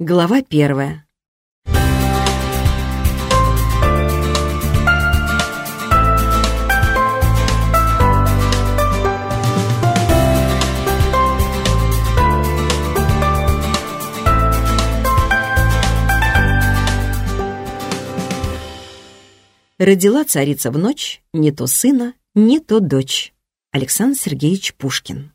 Глава первая. Родила царица в ночь не то сына, не то дочь. Александр Сергеевич Пушкин.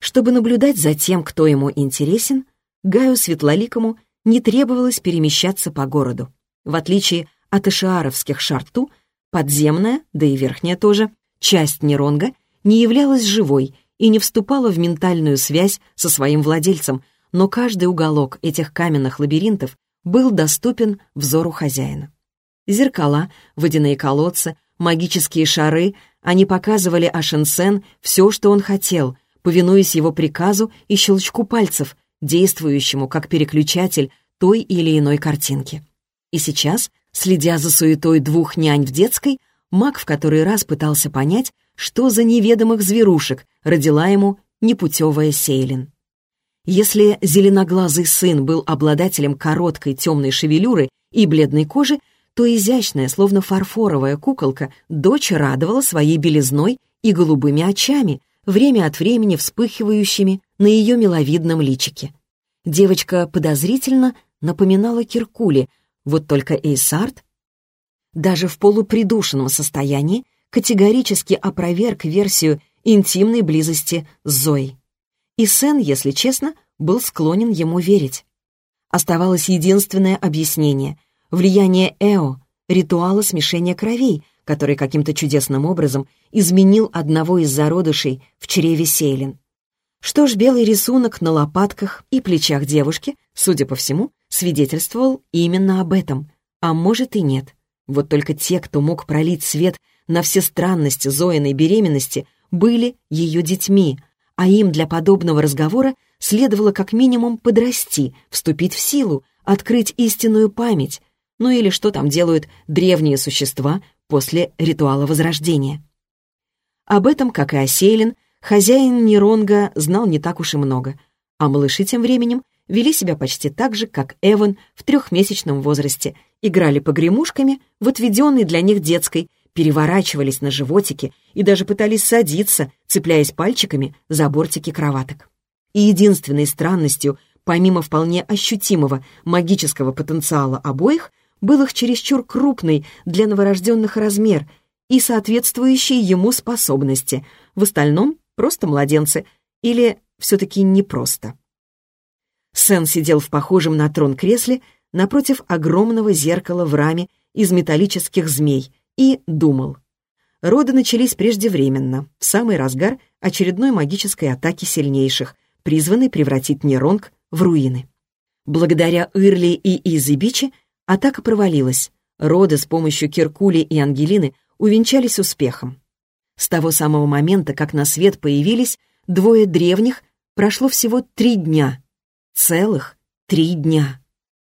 Чтобы наблюдать за тем, кто ему интересен, Гаю Светлоликому не требовалось перемещаться по городу. В отличие от ишиаровских шарту, подземная, да и верхняя тоже, часть Неронга не являлась живой и не вступала в ментальную связь со своим владельцем, но каждый уголок этих каменных лабиринтов был доступен взору хозяина. Зеркала, водяные колодцы, магические шары, они показывали Ашенсен все, что он хотел, повинуясь его приказу и щелчку пальцев, действующему как переключатель той или иной картинки. И сейчас, следя за суетой двух нянь в детской, маг в который раз пытался понять, что за неведомых зверушек родила ему непутевая Сейлин. Если зеленоглазый сын был обладателем короткой темной шевелюры и бледной кожи, то изящная, словно фарфоровая куколка, дочь радовала своей белизной и голубыми очами, время от времени вспыхивающими на ее миловидном личике. Девочка подозрительно напоминала Киркули, вот только Эйсарт даже в полупридушенном состоянии категорически опроверг версию интимной близости с Зоей. И Сен, если честно, был склонен ему верить. Оставалось единственное объяснение — влияние Эо, ритуала смешения кровей, который каким-то чудесным образом изменил одного из зародышей в чреве Сейлин. Что ж, белый рисунок на лопатках и плечах девушки, судя по всему, свидетельствовал именно об этом, а может и нет. Вот только те, кто мог пролить свет на все странности Зоиной беременности, были ее детьми, а им для подобного разговора следовало как минимум подрасти, вступить в силу, открыть истинную память, ну или что там делают древние существа после ритуала Возрождения. Об этом, как и о хозяин Неронга знал не так уж и много, а малыши тем временем вели себя почти так же, как Эван в трехмесячном возрасте, играли погремушками в отведенной для них детской, переворачивались на животики и даже пытались садиться, цепляясь пальчиками за бортики кроваток. И единственной странностью, помимо вполне ощутимого магического потенциала обоих, был их чересчур крупный для новорожденных размер и соответствующие ему способности. В остальном просто младенцы или все-таки не просто. Сен сидел в похожем на трон кресле напротив огромного зеркала в раме из металлических змей и думал. Роды начались преждевременно, в самый разгар очередной магической атаки сильнейших, призванной превратить Неронг в руины. Благодаря Ирли и Изибичи атака провалилась. Роды с помощью Киркули и Ангелины увенчались успехом. С того самого момента, как на свет появились двое древних, прошло всего три дня. Целых три дня.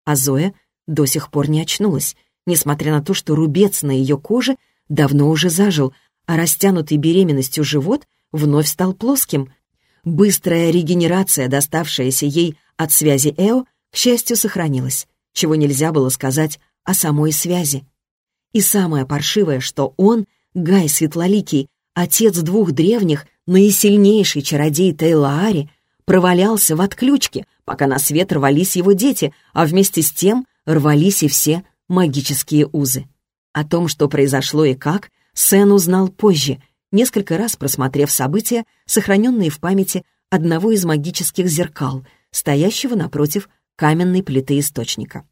А Зоя до сих пор не очнулась, несмотря на то, что рубец на ее коже давно уже зажил, а растянутый беременностью живот вновь стал плоским. Быстрая регенерация, доставшаяся ей от связи Эо, к счастью, сохранилась, чего нельзя было сказать о самой связи. И самое паршивое, что он, Гай Светлоликий, отец двух древних, наисильнейший чародей Тейлаари, провалялся в отключке, пока на свет рвались его дети, а вместе с тем рвались и все магические узы. О том, что произошло и как, Сен узнал позже, несколько раз просмотрев события, сохраненные в памяти одного из магических зеркал, стоящего напротив каменной плиты источника.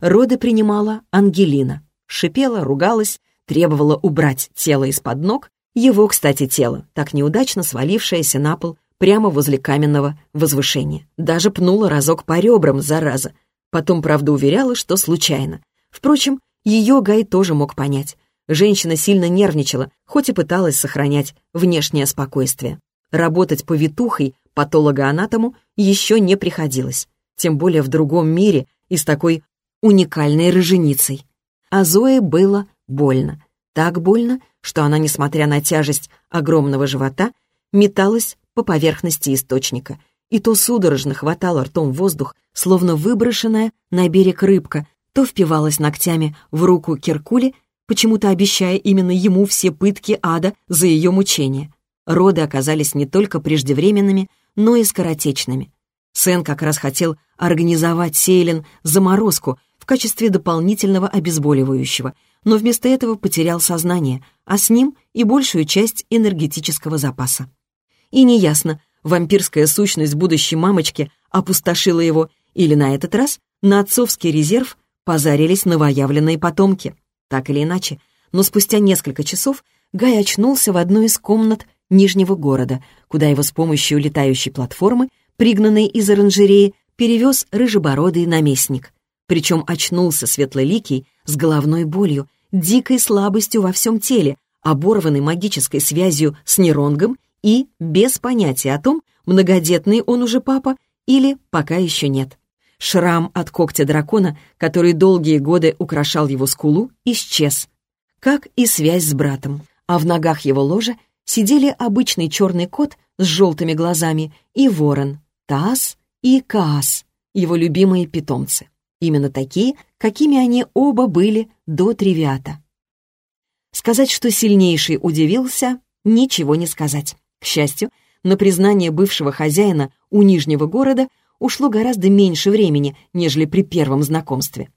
Роды принимала Ангелина, шипела, ругалась, требовала убрать тело из-под ног его, кстати, тело, так неудачно свалившееся на пол прямо возле каменного возвышения. Даже пнула разок по ребрам, зараза. Потом, правда, уверяла, что случайно. Впрочем, ее Гай тоже мог понять. Женщина сильно нервничала, хоть и пыталась сохранять внешнее спокойствие. Работать повитухой патологоанатому еще не приходилось, тем более в другом мире и с такой уникальной роженицей. А Зое было больно. Так больно, что она, несмотря на тяжесть огромного живота, металась по поверхности источника и то судорожно хватала ртом воздух, словно выброшенная на берег рыбка, то впивалась ногтями в руку Киркули, почему-то обещая именно ему все пытки ада за ее мучение. Роды оказались не только преждевременными, но и скоротечными. Сэн как раз хотел организовать Сейлин заморозку в качестве дополнительного обезболивающего, но вместо этого потерял сознание, а с ним и большую часть энергетического запаса. И неясно, вампирская сущность будущей мамочки опустошила его или на этот раз на отцовский резерв позарились новоявленные потомки. Так или иначе, но спустя несколько часов Гай очнулся в одной из комнат Нижнего города, куда его с помощью летающей платформы, пригнанной из оранжереи, перевез рыжебородый наместник. Причем очнулся светлоликий с головной болью дикой слабостью во всем теле, оборванной магической связью с Неронгом и без понятия о том, многодетный он уже папа или пока еще нет. Шрам от когтя дракона, который долгие годы украшал его скулу, исчез, как и связь с братом, а в ногах его ложа сидели обычный черный кот с желтыми глазами и ворон, Таас и Каас, его любимые питомцы. Именно такие, какими они оба были до Тривиата. Сказать, что сильнейший удивился, ничего не сказать. К счастью, на признание бывшего хозяина у Нижнего города ушло гораздо меньше времени, нежели при первом знакомстве.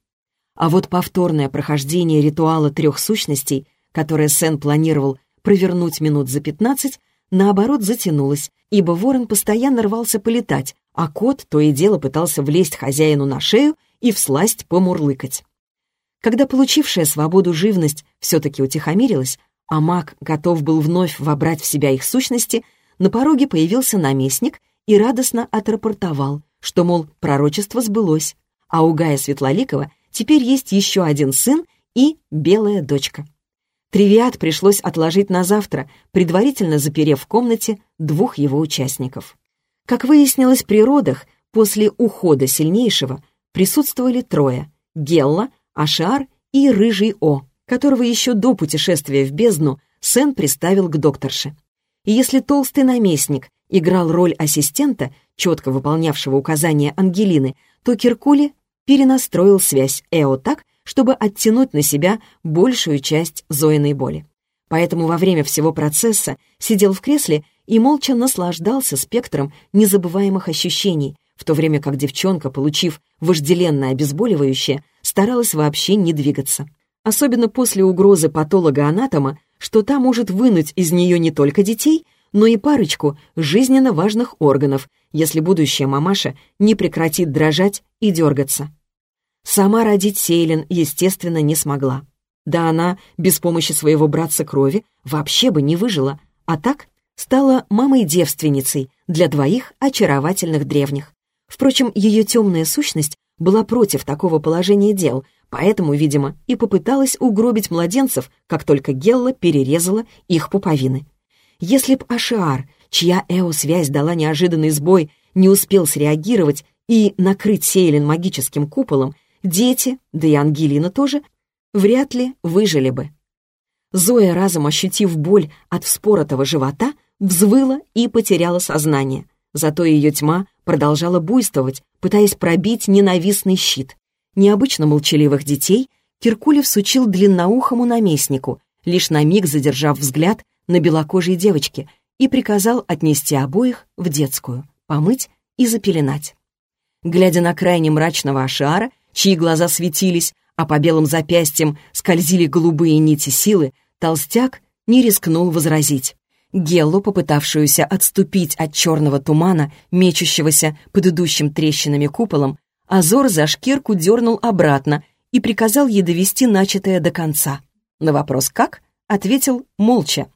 А вот повторное прохождение ритуала трех сущностей, которое Сен планировал провернуть минут за пятнадцать, наоборот затянулось, ибо ворон постоянно рвался полетать, а кот то и дело пытался влезть хозяину на шею и всласть помурлыкать. Когда получившая свободу живность все-таки утихомирилась, а маг готов был вновь вобрать в себя их сущности, на пороге появился наместник и радостно отрапортовал, что, мол, пророчество сбылось, а у Гая Светлоликова теперь есть еще один сын и белая дочка. Тривиат пришлось отложить на завтра, предварительно заперев в комнате двух его участников. Как выяснилось при родах, после ухода сильнейшего присутствовали трое — Гелла, Ашар и Рыжий О, которого еще до путешествия в бездну Сен приставил к докторше. И если толстый наместник играл роль ассистента, четко выполнявшего указания Ангелины, то Киркули перенастроил связь Эо так, чтобы оттянуть на себя большую часть Зоиной боли. Поэтому во время всего процесса сидел в кресле и молча наслаждался спектром незабываемых ощущений, в то время как девчонка, получив вожделенное обезболивающее, старалась вообще не двигаться. Особенно после угрозы патолога-анатома, что та может вынуть из нее не только детей, но и парочку жизненно важных органов, если будущая мамаша не прекратит дрожать и дергаться. Сама родить Сейлин, естественно, не смогла. Да она без помощи своего братца крови вообще бы не выжила, а так стала мамой-девственницей для двоих очаровательных древних. Впрочем, ее темная сущность была против такого положения дел, поэтому, видимо, и попыталась угробить младенцев, как только Гелла перерезала их пуповины. Если б Ашиар, чья эо-связь дала неожиданный сбой, не успел среагировать и накрыть Сейлин магическим куполом, дети, да и Ангелина тоже, вряд ли выжили бы. Зоя, разом ощутив боль от вспоротого живота, взвыла и потеряла сознание. Зато ее тьма продолжала буйствовать, пытаясь пробить ненавистный щит. Необычно молчаливых детей Киркулев сучил длинноухому наместнику, лишь на миг задержав взгляд на белокожей девочке, и приказал отнести обоих в детскую, помыть и запеленать. Глядя на крайне мрачного Ашиара, чьи глаза светились, а по белым запястьям скользили голубые нити силы, толстяк не рискнул возразить. Геллу, попытавшуюся отступить от черного тумана, мечущегося под идущим трещинами куполом, Азор за шкирку дернул обратно и приказал ей довести начатое до конца. На вопрос «как?» ответил молча.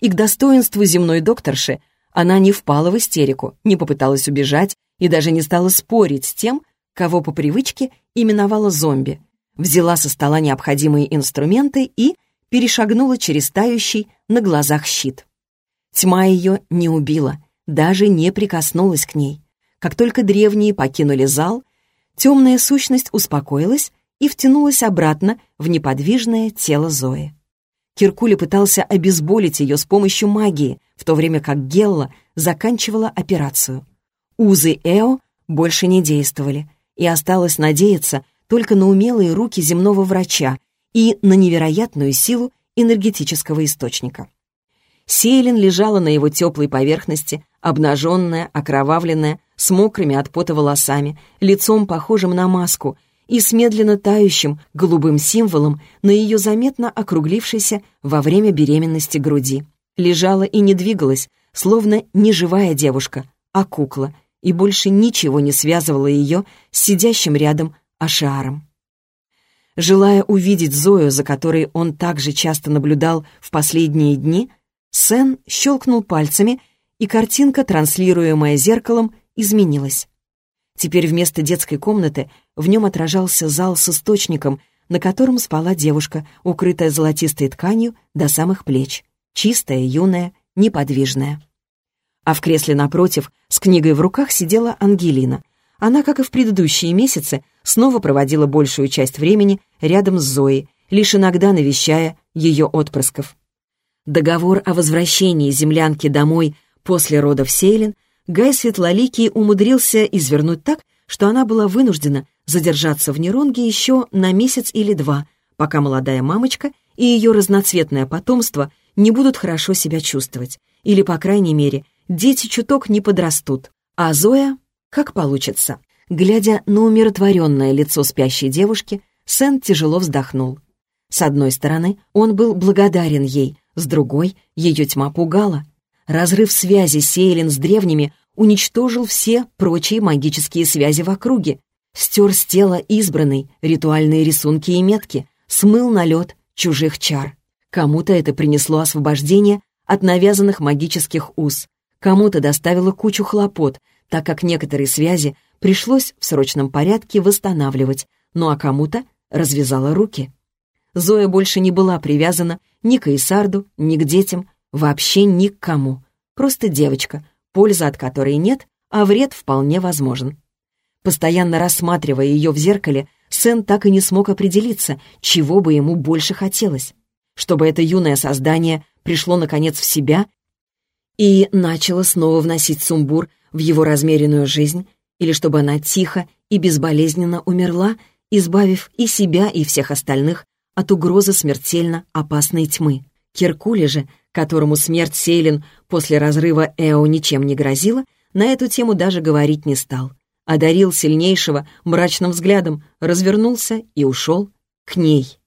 И к достоинству земной докторши она не впала в истерику, не попыталась убежать и даже не стала спорить с тем, кого по привычке именовала зомби. Взяла со стола необходимые инструменты и перешагнула через тающий на глазах щит. Тьма ее не убила, даже не прикоснулась к ней. Как только древние покинули зал, темная сущность успокоилась и втянулась обратно в неподвижное тело Зои. Киркули пытался обезболить ее с помощью магии, в то время как Гелла заканчивала операцию. Узы Эо больше не действовали, и осталось надеяться только на умелые руки земного врача и на невероятную силу энергетического источника. Сейлин лежала на его теплой поверхности, обнаженная, окровавленная, с мокрыми от пота волосами, лицом похожим на маску и с медленно тающим голубым символом на ее заметно округлившейся во время беременности груди. Лежала и не двигалась, словно не живая девушка, а кукла, и больше ничего не связывало ее с сидящим рядом Ашиаром. Желая увидеть Зою, за которой он так же часто наблюдал в последние дни, Сен щелкнул пальцами, и картинка, транслируемая зеркалом, изменилась. Теперь вместо детской комнаты в нем отражался зал с источником, на котором спала девушка, укрытая золотистой тканью до самых плеч, чистая, юная, неподвижная. А в кресле напротив, с книгой в руках, сидела Ангелина. Она, как и в предыдущие месяцы, снова проводила большую часть времени рядом с Зоей, лишь иногда навещая ее отпрысков. Договор о возвращении землянки домой после родов Сейлин Гай Светлоликий умудрился извернуть так, что она была вынуждена задержаться в Неронге еще на месяц или два, пока молодая мамочка и ее разноцветное потомство не будут хорошо себя чувствовать, или, по крайней мере, дети чуток не подрастут, а Зоя — как получится. Глядя на умиротворенное лицо спящей девушки, Сент тяжело вздохнул. С одной стороны, он был благодарен ей, с другой, ее тьма пугала. Разрыв связи Сейлин с древними уничтожил все прочие магические связи в округе, стер с тела избранной ритуальные рисунки и метки, смыл налет чужих чар. Кому-то это принесло освобождение от навязанных магических уз, кому-то доставило кучу хлопот, так как некоторые связи пришлось в срочном порядке восстанавливать, ну а кому-то развязала руки. Зоя больше не была привязана ни к Исарду, ни к детям, вообще ни к кому. Просто девочка, польза от которой нет, а вред вполне возможен. Постоянно рассматривая ее в зеркале, Сен так и не смог определиться, чего бы ему больше хотелось. Чтобы это юное создание пришло, наконец, в себя и начало снова вносить сумбур в его размеренную жизнь, или чтобы она тихо и безболезненно умерла, избавив и себя, и всех остальных от угрозы смертельно опасной тьмы. Киркуле же, которому смерть Сейлин после разрыва Эо ничем не грозила, на эту тему даже говорить не стал. Одарил сильнейшего мрачным взглядом, развернулся и ушел к ней.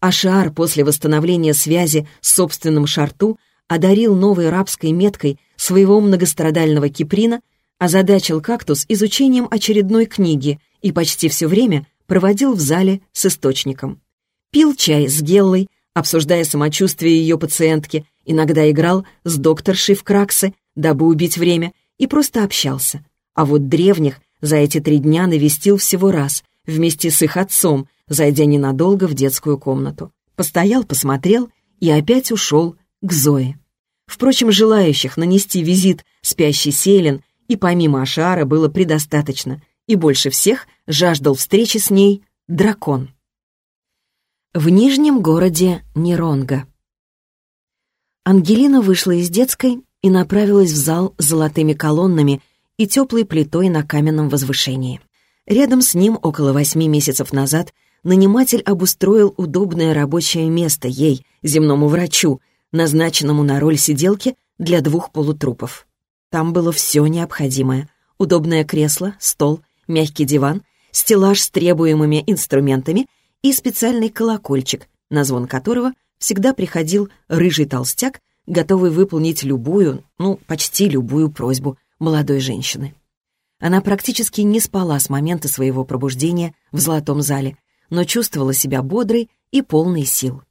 Ашар после восстановления связи с собственным шарту одарил новой рабской меткой своего многострадального Киприна, озадачил кактус изучением очередной книги и почти все время проводил в зале с источником пил чай с Геллой, обсуждая самочувствие ее пациентки, иногда играл с докторшей в краксы, дабы убить время, и просто общался. А вот древних за эти три дня навестил всего раз, вместе с их отцом, зайдя ненадолго в детскую комнату. Постоял, посмотрел и опять ушел к Зое. Впрочем, желающих нанести визит спящий Сейлин и помимо Ашара было предостаточно, и больше всех жаждал встречи с ней дракон в нижнем городе Неронга. Ангелина вышла из детской и направилась в зал с золотыми колоннами и теплой плитой на каменном возвышении. Рядом с ним около восьми месяцев назад наниматель обустроил удобное рабочее место ей, земному врачу, назначенному на роль сиделки для двух полутрупов. Там было все необходимое. Удобное кресло, стол, мягкий диван, стеллаж с требуемыми инструментами — и специальный колокольчик, на звон которого всегда приходил рыжий толстяк, готовый выполнить любую, ну, почти любую просьбу молодой женщины. Она практически не спала с момента своего пробуждения в золотом зале, но чувствовала себя бодрой и полной сил.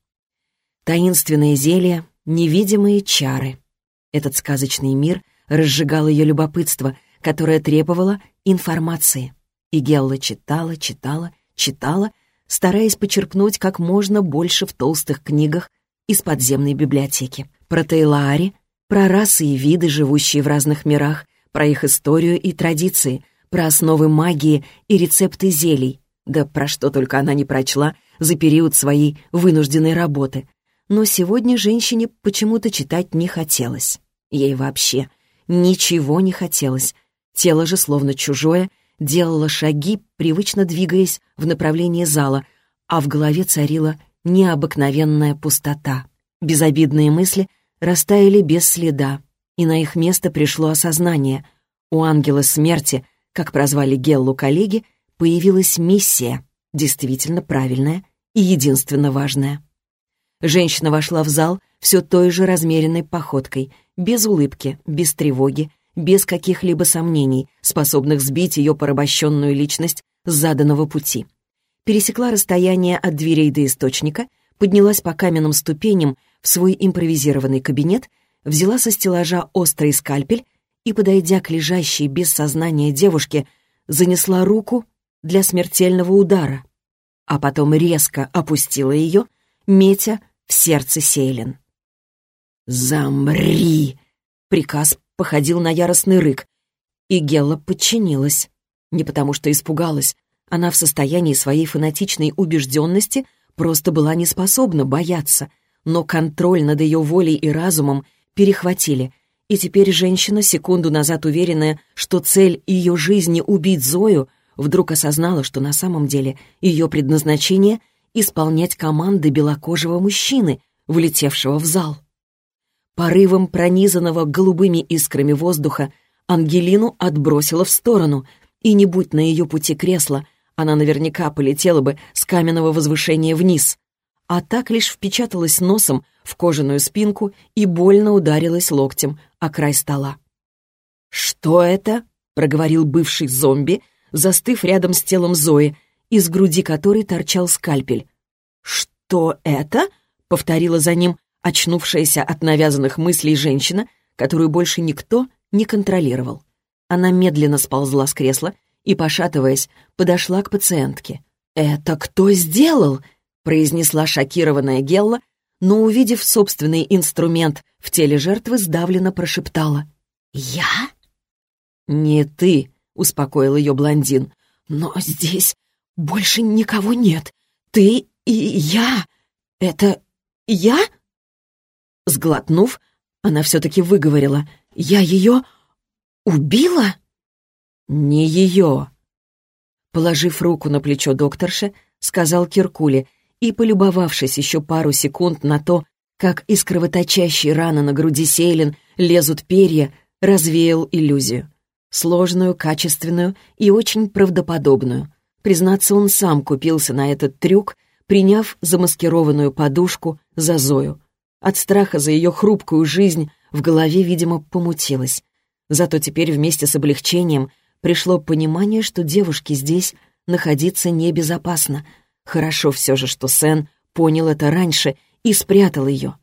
Таинственные зелья, невидимые чары. Этот сказочный мир разжигал ее любопытство, которое требовало информации. И Гелла читала, читала, читала стараясь почерпнуть как можно больше в толстых книгах из подземной библиотеки. Про Тейлаари, про расы и виды, живущие в разных мирах, про их историю и традиции, про основы магии и рецепты зелий, да про что только она не прочла за период своей вынужденной работы. Но сегодня женщине почему-то читать не хотелось. Ей вообще ничего не хотелось. Тело же, словно чужое, делало шаги, привычно двигаясь в направлении зала, а в голове царила необыкновенная пустота. Безобидные мысли растаяли без следа, и на их место пришло осознание. У ангела смерти, как прозвали Геллу коллеги, появилась миссия, действительно правильная и единственно важная. Женщина вошла в зал все той же размеренной походкой, без улыбки, без тревоги, без каких-либо сомнений, способных сбить ее порабощенную личность с заданного пути. Пересекла расстояние от дверей до источника, поднялась по каменным ступеням в свой импровизированный кабинет, взяла со стеллажа острый скальпель и, подойдя к лежащей без сознания девушке, занесла руку для смертельного удара, а потом резко опустила ее, метя в сердце Сейлин. «Замри!» Приказ походил на яростный рык, и Гелла подчинилась. Не потому что испугалась, она в состоянии своей фанатичной убежденности просто была не способна бояться, но контроль над ее волей и разумом перехватили, и теперь женщина, секунду назад уверенная, что цель ее жизни — убить Зою, вдруг осознала, что на самом деле ее предназначение — исполнять команды белокожего мужчины, влетевшего в зал. Порывом пронизанного голубыми искрами воздуха Ангелину отбросило в сторону, и не будь на ее пути кресла, она наверняка полетела бы с каменного возвышения вниз, а так лишь впечаталась носом в кожаную спинку и больно ударилась локтем о край стола. «Что это?» — проговорил бывший зомби, застыв рядом с телом Зои, из груди которой торчал скальпель. «Что это?» — повторила за ним очнувшаяся от навязанных мыслей женщина, которую больше никто не контролировал. Она медленно сползла с кресла и, пошатываясь, подошла к пациентке. «Это кто сделал?» — произнесла шокированная Гелла, но, увидев собственный инструмент в теле жертвы, сдавленно прошептала. «Я?» «Не ты», — успокоил ее блондин. «Но здесь больше никого нет. Ты и я. Это я?» Сглотнув, она все-таки выговорила. «Я ее убила?» «Не ее!» Положив руку на плечо докторши, сказал Киркуле и, полюбовавшись еще пару секунд на то, как из кровоточащей раны на груди Сейлин лезут перья, развеял иллюзию. Сложную, качественную и очень правдоподобную. Признаться, он сам купился на этот трюк, приняв замаскированную подушку за Зою. От страха за ее хрупкую жизнь в голове, видимо, помутилось. Зато теперь вместе с облегчением пришло понимание, что девушке здесь находиться небезопасно. Хорошо все же, что Сен понял это раньше и спрятал ее.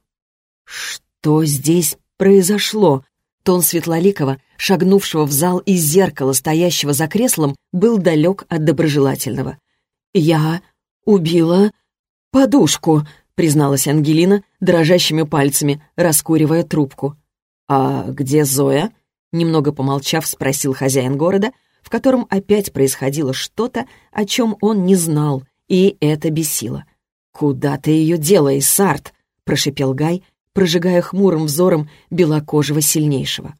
Что здесь произошло? Тон Светлоликова, шагнувшего в зал из зеркала, стоящего за креслом, был далек от доброжелательного. «Я убила подушку», призналась Ангелина дрожащими пальцами, раскуривая трубку. «А где Зоя?» Немного помолчав, спросил хозяин города, в котором опять происходило что-то, о чем он не знал, и это бесило. «Куда ты ее делаешь, Сарт?» — прошипел Гай, прожигая хмурым взором белокожего сильнейшего.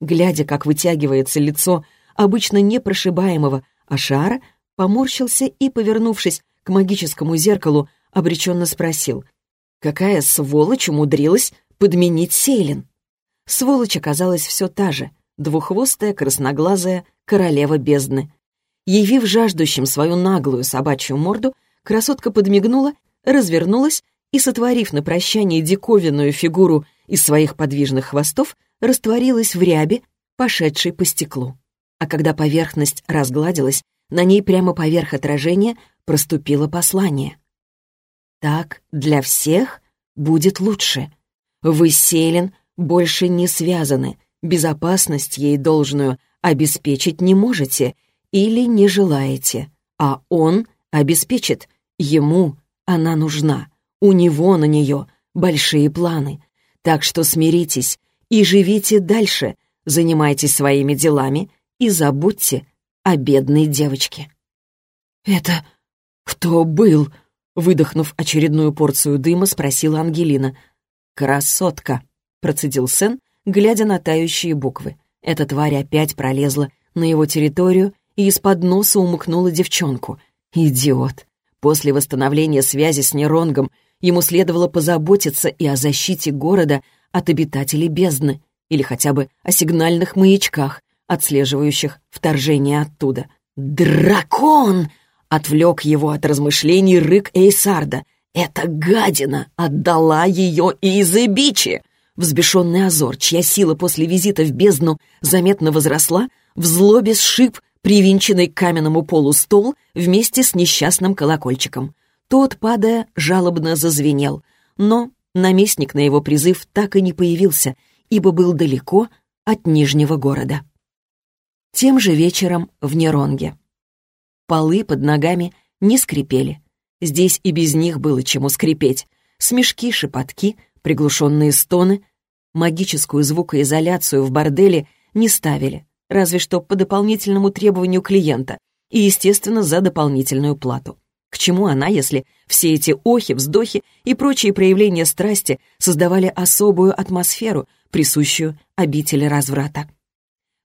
Глядя, как вытягивается лицо обычно непрошибаемого Ашара, поморщился и, повернувшись к магическому зеркалу, обреченно спросил, какая сволочь умудрилась подменить Сейлин. Сволочь оказалась все та же, двуххвостая, красноглазая королева бездны. Явив жаждущим свою наглую собачью морду, красотка подмигнула, развернулась и, сотворив на прощание диковинную фигуру из своих подвижных хвостов, растворилась в рябе, пошедшей по стеклу. А когда поверхность разгладилась, на ней прямо поверх отражения проступило послание. Так для всех будет лучше. Вы с Селин больше не связаны, безопасность ей должную обеспечить не можете или не желаете, а он обеспечит, ему она нужна, у него на нее большие планы. Так что смиритесь и живите дальше, занимайтесь своими делами и забудьте о бедной девочке. «Это кто был?» Выдохнув очередную порцию дыма, спросила Ангелина. «Красотка!» — процедил Сен, глядя на тающие буквы. Эта тварь опять пролезла на его территорию и из-под носа умыкнула девчонку. Идиот. После восстановления связи с Неронгом ему следовало позаботиться и о защите города от обитателей бездны, или хотя бы о сигнальных маячках, отслеживающих вторжение оттуда. «Дракон!» — отвлек его от размышлений рык Эйсарда. «Эта гадина отдала ее Изебичи!» Взбешенный Азор, чья сила после визита в бездну заметно возросла, в злобе сшиб привинченный к каменному полу стол вместе с несчастным колокольчиком. Тот, падая, жалобно зазвенел, но наместник на его призыв так и не появился, ибо был далеко от Нижнего города. Тем же вечером в Неронге. Полы под ногами не скрипели. Здесь и без них было чему скрипеть. Смешки, шепотки, приглушенные стоны. Магическую звукоизоляцию в борделе не ставили, разве что по дополнительному требованию клиента и, естественно, за дополнительную плату. К чему она, если все эти охи, вздохи и прочие проявления страсти создавали особую атмосферу, присущую обители разврата?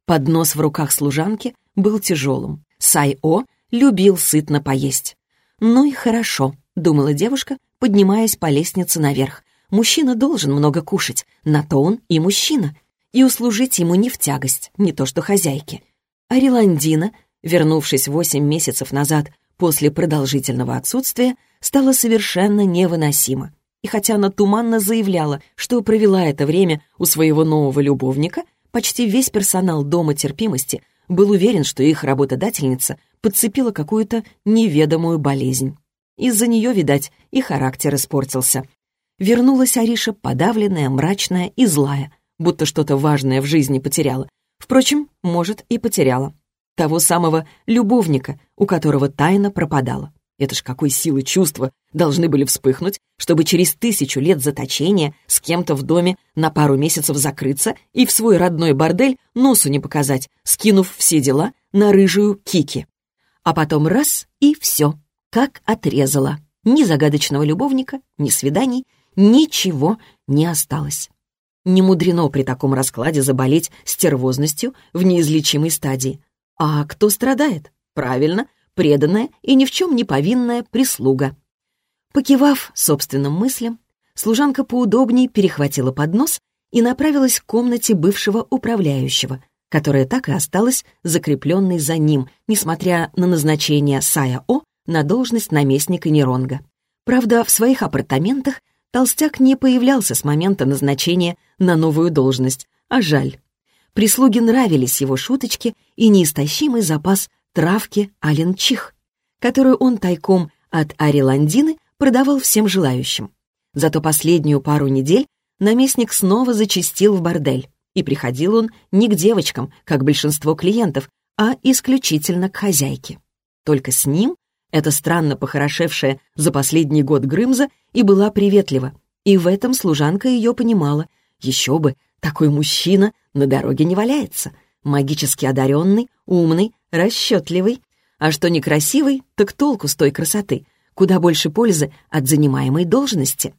Поднос в руках служанки был тяжелым. Сай-О любил сытно поесть. «Ну и хорошо», — думала девушка, поднимаясь по лестнице наверх. «Мужчина должен много кушать, на то он и мужчина, и услужить ему не в тягость, не то что хозяйке». Ариландина, вернувшись восемь месяцев назад после продолжительного отсутствия, стала совершенно невыносима. И хотя она туманно заявляла, что провела это время у своего нового любовника, почти весь персонал Дома терпимости был уверен, что их работодательница подцепила какую-то неведомую болезнь. Из-за нее, видать, и характер испортился. Вернулась Ариша подавленная, мрачная и злая, будто что-то важное в жизни потеряла. Впрочем, может, и потеряла. Того самого любовника, у которого тайна пропадала. Это ж какой силы чувства должны были вспыхнуть, чтобы через тысячу лет заточения с кем-то в доме на пару месяцев закрыться и в свой родной бордель носу не показать, скинув все дела на рыжую Кики. А потом раз — и все, как отрезала. Ни загадочного любовника, ни свиданий, ничего не осталось. Не мудрено при таком раскладе заболеть стервозностью в неизлечимой стадии. А кто страдает? Правильно, преданная и ни в чем не повинная прислуга. Покивав собственным мыслям, служанка поудобнее перехватила поднос и направилась к комнате бывшего управляющего, которая так и осталась закрепленной за ним, несмотря на назначение Сая О на должность наместника Неронга. Правда, в своих апартаментах толстяк не появлялся с момента назначения на новую должность, а жаль. Прислуге нравились его шуточки и неистощимый запас травки Аленчих, которую он тайком от Ариландины продавал всем желающим. Зато последнюю пару недель наместник снова зачастил в бордель, и приходил он не к девочкам, как большинство клиентов, а исключительно к хозяйке. Только с ним эта странно похорошевшая за последний год Грымза и была приветлива, и в этом служанка ее понимала. Еще бы, такой мужчина на дороге не валяется. Магически одаренный, умный, расчетливый. А что некрасивый, так толку с той красоты. Куда больше пользы от занимаемой должности.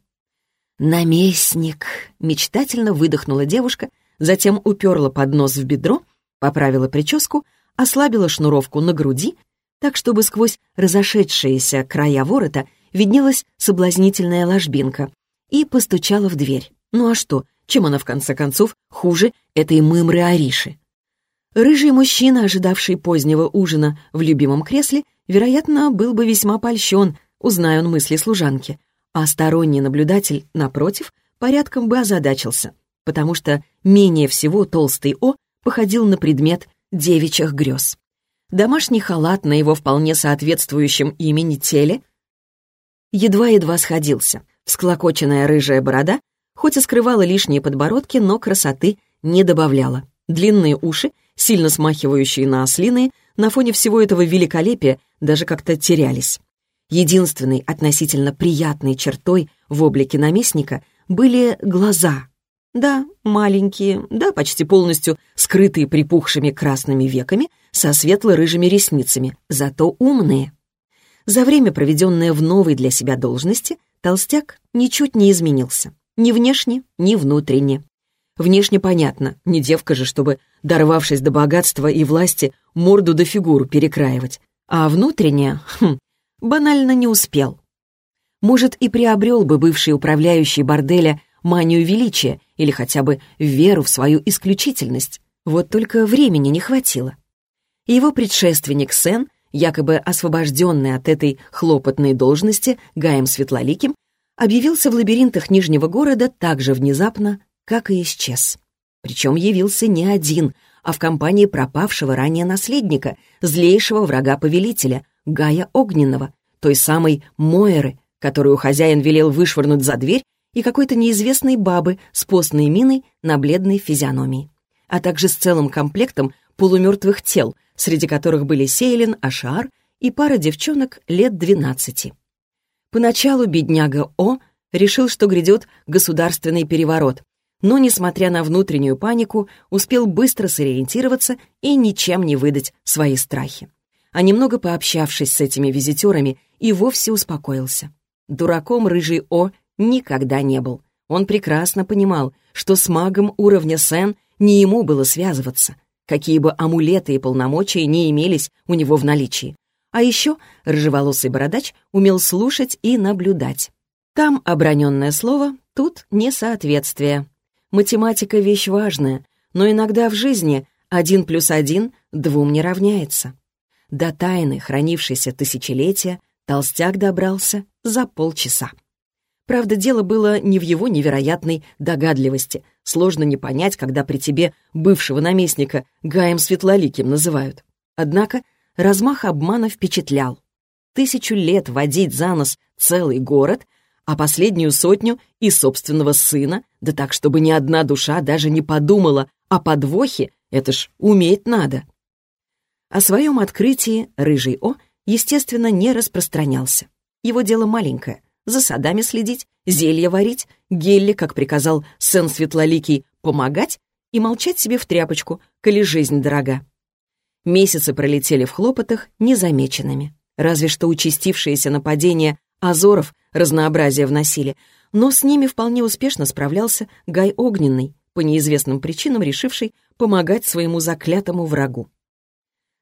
«Наместник!» — мечтательно выдохнула девушка, затем уперла поднос в бедро, поправила прическу, ослабила шнуровку на груди, так, чтобы сквозь разошедшиеся края ворота виднелась соблазнительная ложбинка, и постучала в дверь. Ну а что, чем она в конце концов хуже этой мымры Ариши? Рыжий мужчина, ожидавший позднего ужина в любимом кресле, вероятно, был бы весьма польщен, узная он мысли служанки, а сторонний наблюдатель, напротив, порядком бы озадачился, потому что менее всего толстый О походил на предмет девичьих грез. Домашний халат на его вполне соответствующем имени теле едва-едва сходился. Всклокоченная рыжая борода, хоть и скрывала лишние подбородки, но красоты не добавляла. Длинные уши сильно смахивающие на ослиные, на фоне всего этого великолепия даже как-то терялись. Единственной относительно приятной чертой в облике наместника были глаза. Да, маленькие, да, почти полностью скрытые припухшими красными веками со светло-рыжими ресницами, зато умные. За время, проведенное в новой для себя должности, толстяк ничуть не изменился. Ни внешне, ни внутренне. Внешне понятно, не девка же, чтобы, дорвавшись до богатства и власти, морду до фигуру перекраивать. А внутренне, хм, банально не успел. Может, и приобрел бы бывший управляющий борделя манию величия или хотя бы веру в свою исключительность. Вот только времени не хватило. Его предшественник Сен, якобы освобожденный от этой хлопотной должности Гаем Светлоликим, объявился в лабиринтах Нижнего города так же внезапно, как и исчез. Причем явился не один, а в компании пропавшего ранее наследника, злейшего врага повелителя, Гая Огненного, той самой Моэры, которую хозяин велел вышвырнуть за дверь, и какой-то неизвестной бабы с постной миной на бледной физиономии, а также с целым комплектом полумертвых тел, среди которых были Сейлин, Ашар и пара девчонок лет двенадцати. Поначалу бедняга О решил, что грядет государственный переворот, но, несмотря на внутреннюю панику, успел быстро сориентироваться и ничем не выдать свои страхи. А немного пообщавшись с этими визитерами, и вовсе успокоился. Дураком рыжий О никогда не был. Он прекрасно понимал, что с магом уровня Сен не ему было связываться, какие бы амулеты и полномочия не имелись у него в наличии. А еще рыжеволосый бородач умел слушать и наблюдать. Там оброненное слово, тут несоответствие. Математика — вещь важная, но иногда в жизни один плюс один двум не равняется. До тайны, хранившейся тысячелетия, толстяк добрался за полчаса. Правда, дело было не в его невероятной догадливости. Сложно не понять, когда при тебе бывшего наместника Гаем Светлоликим называют. Однако размах обмана впечатлял. Тысячу лет водить за нос целый город, а последнюю сотню и собственного сына, да так, чтобы ни одна душа даже не подумала о подвохе, это ж уметь надо. О своем открытии Рыжий О, естественно, не распространялся. Его дело маленькое — за садами следить, зелье варить, Гелли, как приказал Сен Светлоликий, помогать и молчать себе в тряпочку, коли жизнь дорога. Месяцы пролетели в хлопотах незамеченными. Разве что участившиеся нападения Азоров разнообразие вносили, но с ними вполне успешно справлялся Гай Огненный, по неизвестным причинам решивший помогать своему заклятому врагу.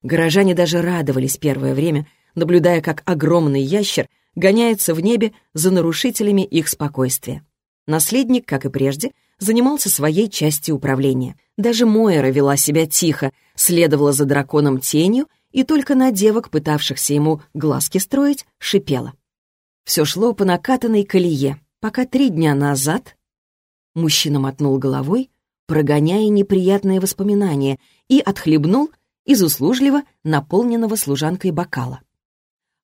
Горожане даже радовались первое время, наблюдая, как огромный ящер гоняется в небе за нарушителями их спокойствия. Наследник, как и прежде, занимался своей частью управления. Даже Мойра вела себя тихо, следовала за драконом тенью и только на девок, пытавшихся ему глазки строить, шипела. Все шло по накатанной колее, пока три дня назад мужчина мотнул головой, прогоняя неприятные воспоминания, и отхлебнул из услужливо наполненного служанкой бокала.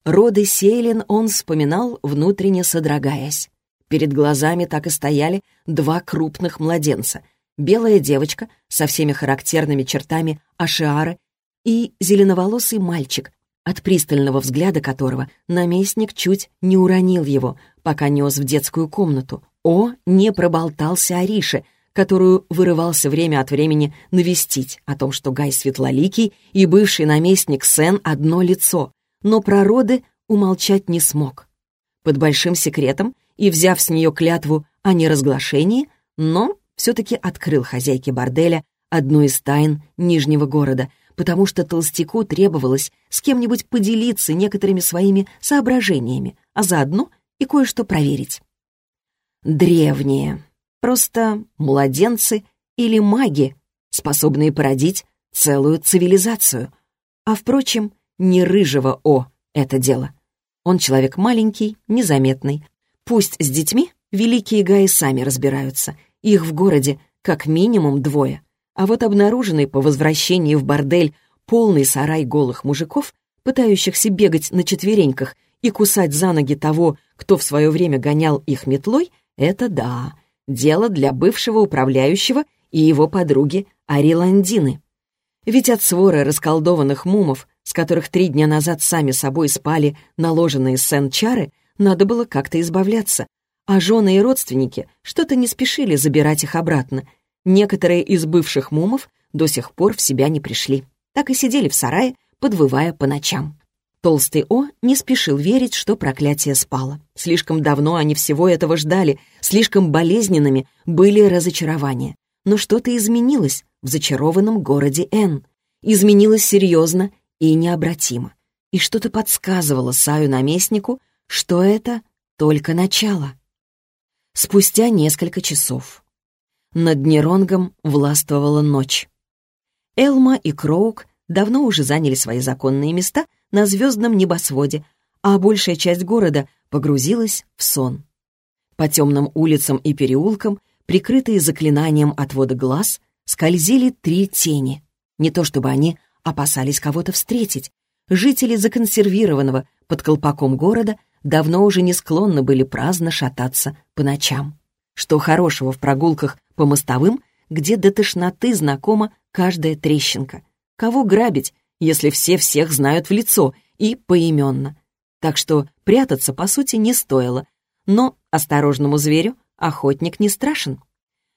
Роды Сейлин он вспоминал, внутренне содрогаясь. Перед глазами так и стояли два крупных младенца. Белая девочка со всеми характерными чертами Ашиары и зеленоволосый мальчик, от пристального взгляда которого наместник чуть не уронил его, пока нес в детскую комнату. О не проболтался о Рише, которую вырывался время от времени навестить, о том, что Гай Светлоликий и бывший наместник Сен одно лицо, но про роды умолчать не смог. Под большим секретом и взяв с нее клятву о неразглашении, но все-таки открыл хозяйке борделя одну из тайн Нижнего города, потому что толстяку требовалось с кем-нибудь поделиться некоторыми своими соображениями, а заодно и кое-что проверить. Древние, просто младенцы или маги, способные породить целую цивилизацию. А, впрочем, не рыжего О это дело. Он человек маленький, незаметный, Пусть с детьми великие гаи сами разбираются. Их в городе как минимум двое. А вот обнаруженный по возвращении в бордель полный сарай голых мужиков, пытающихся бегать на четвереньках и кусать за ноги того, кто в свое время гонял их метлой, это да, дело для бывшего управляющего и его подруги Ариландины. Ведь от своры расколдованных мумов, с которых три дня назад сами собой спали наложенные сен-чары, надо было как-то избавляться, а жены и родственники что-то не спешили забирать их обратно. Некоторые из бывших мумов до сих пор в себя не пришли. Так и сидели в сарае, подвывая по ночам. Толстый О не спешил верить, что проклятие спало. Слишком давно они всего этого ждали, слишком болезненными были разочарования. Но что-то изменилось в зачарованном городе Н. Изменилось серьезно и необратимо. И что-то подсказывало Саю-наместнику, что это только начало. Спустя несколько часов. Над Неронгом властвовала ночь. Элма и Кроук давно уже заняли свои законные места на звездном небосводе, а большая часть города погрузилась в сон. По темным улицам и переулкам, прикрытые заклинанием отвода глаз, скользили три тени. Не то чтобы они опасались кого-то встретить. Жители законсервированного под колпаком города давно уже не склонны были праздно шататься по ночам. Что хорошего в прогулках по мостовым, где до тошноты знакома каждая трещинка. Кого грабить, если все всех знают в лицо и поименно? Так что прятаться, по сути, не стоило. Но осторожному зверю охотник не страшен.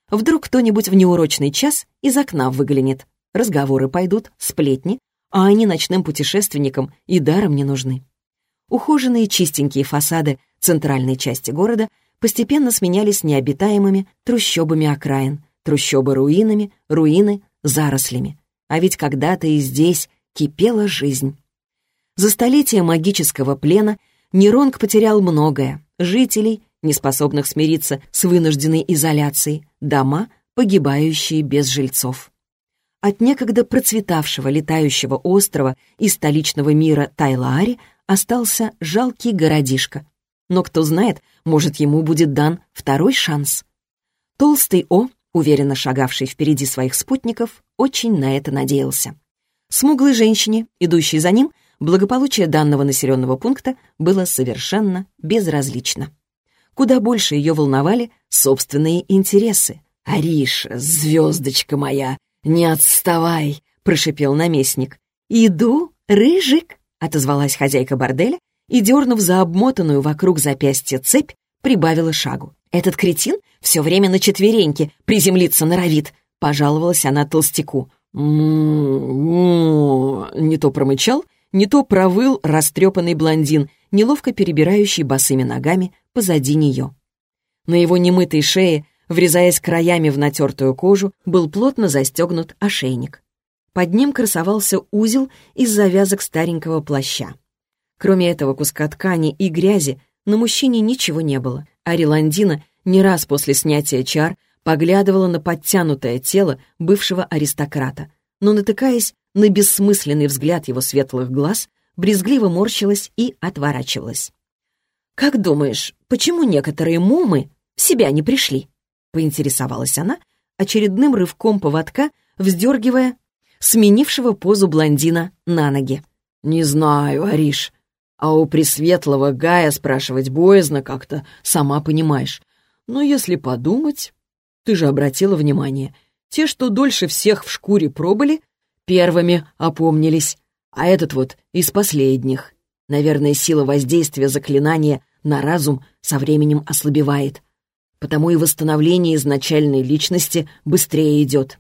Вдруг кто-нибудь в неурочный час из окна выглянет. Разговоры пойдут, сплетни, а они ночным путешественникам и даром не нужны. Ухоженные чистенькие фасады центральной части города постепенно сменялись необитаемыми трущобами окраин, трущобы руинами, руины зарослями. А ведь когда-то и здесь кипела жизнь. За столетия магического плена Неронг потерял многое — жителей, неспособных смириться с вынужденной изоляцией, дома, погибающие без жильцов. От некогда процветавшего летающего острова и столичного мира Тайлаари остался жалкий городишко. Но кто знает, может, ему будет дан второй шанс. Толстый О, уверенно шагавший впереди своих спутников, очень на это надеялся. Смуглой женщине, идущей за ним, благополучие данного населенного пункта было совершенно безразлично. Куда больше ее волновали собственные интересы. «Ариша, звездочка моя, не отставай!» — прошипел наместник. «Иду, рыжик!» — отозвалась хозяйка борделя и, дернув за обмотанную вокруг запястья цепь, прибавила шагу. «Этот кретин все время на четвереньке приземлиться норовит», — пожаловалась она толстяку. Не то промычал, не то провыл растрепанный блондин, неловко перебирающий босыми ногами позади нее. На его немытой шее, врезаясь краями в натертую кожу, был плотно застегнут ошейник. Под ним красовался узел из завязок старенького плаща. Кроме этого куска ткани и грязи, на мужчине ничего не было, а Риландина не раз после снятия чар поглядывала на подтянутое тело бывшего аристократа, но, натыкаясь на бессмысленный взгляд его светлых глаз, брезгливо морщилась и отворачивалась. «Как думаешь, почему некоторые мумы в себя не пришли?» — поинтересовалась она, очередным рывком поводка, вздергивая сменившего позу блондина на ноги. «Не знаю, Ариш. А у Пресветлого Гая спрашивать боязно как-то, сама понимаешь. Но если подумать, ты же обратила внимание, те, что дольше всех в шкуре пробыли, первыми опомнились, а этот вот из последних. Наверное, сила воздействия заклинания на разум со временем ослабевает. Потому и восстановление изначальной личности быстрее идет.